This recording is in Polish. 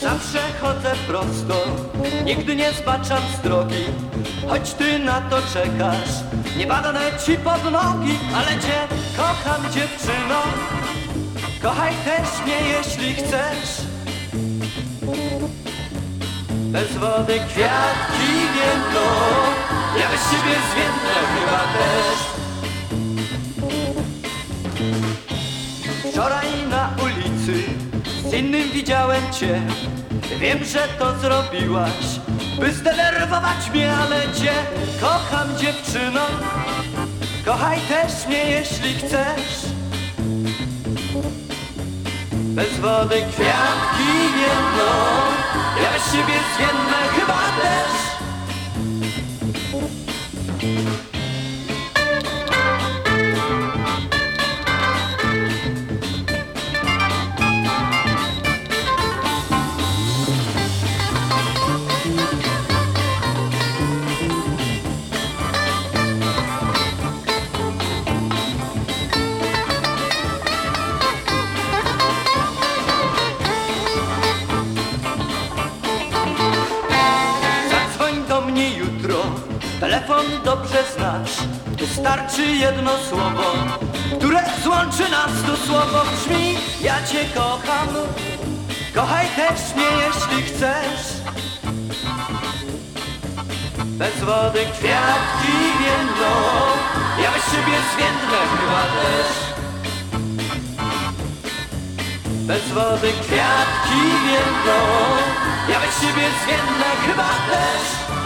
Zawsze chodzę prosto, nigdy nie zbaczam z drogi. Choć ty na to czekasz, nie padnę ci pod nogi Ale cię kocham dziewczyno, kochaj też mnie jeśli chcesz. Bez wody kwiatki więdną, innym widziałem cię. Wiem, że to zrobiłaś, by zdenerwować mnie Ale cię kocham dziewczyno. Kochaj też mnie jeśli chcesz. Bez wody kwiatki jedno Ja bez ciebie zwiędnę chyba telefon dobrze znasz Wystarczy jedno słowo, które złączy nas To słowo. Brzmi, ja cię kocham Kochaj też mnie, jeśli chcesz. Bez wody kwiatki więdną Ja bez ciebie zwiędnę chyba też. Bez wody kwiatki więdną Ja bez ciebie zwiędnę chyba też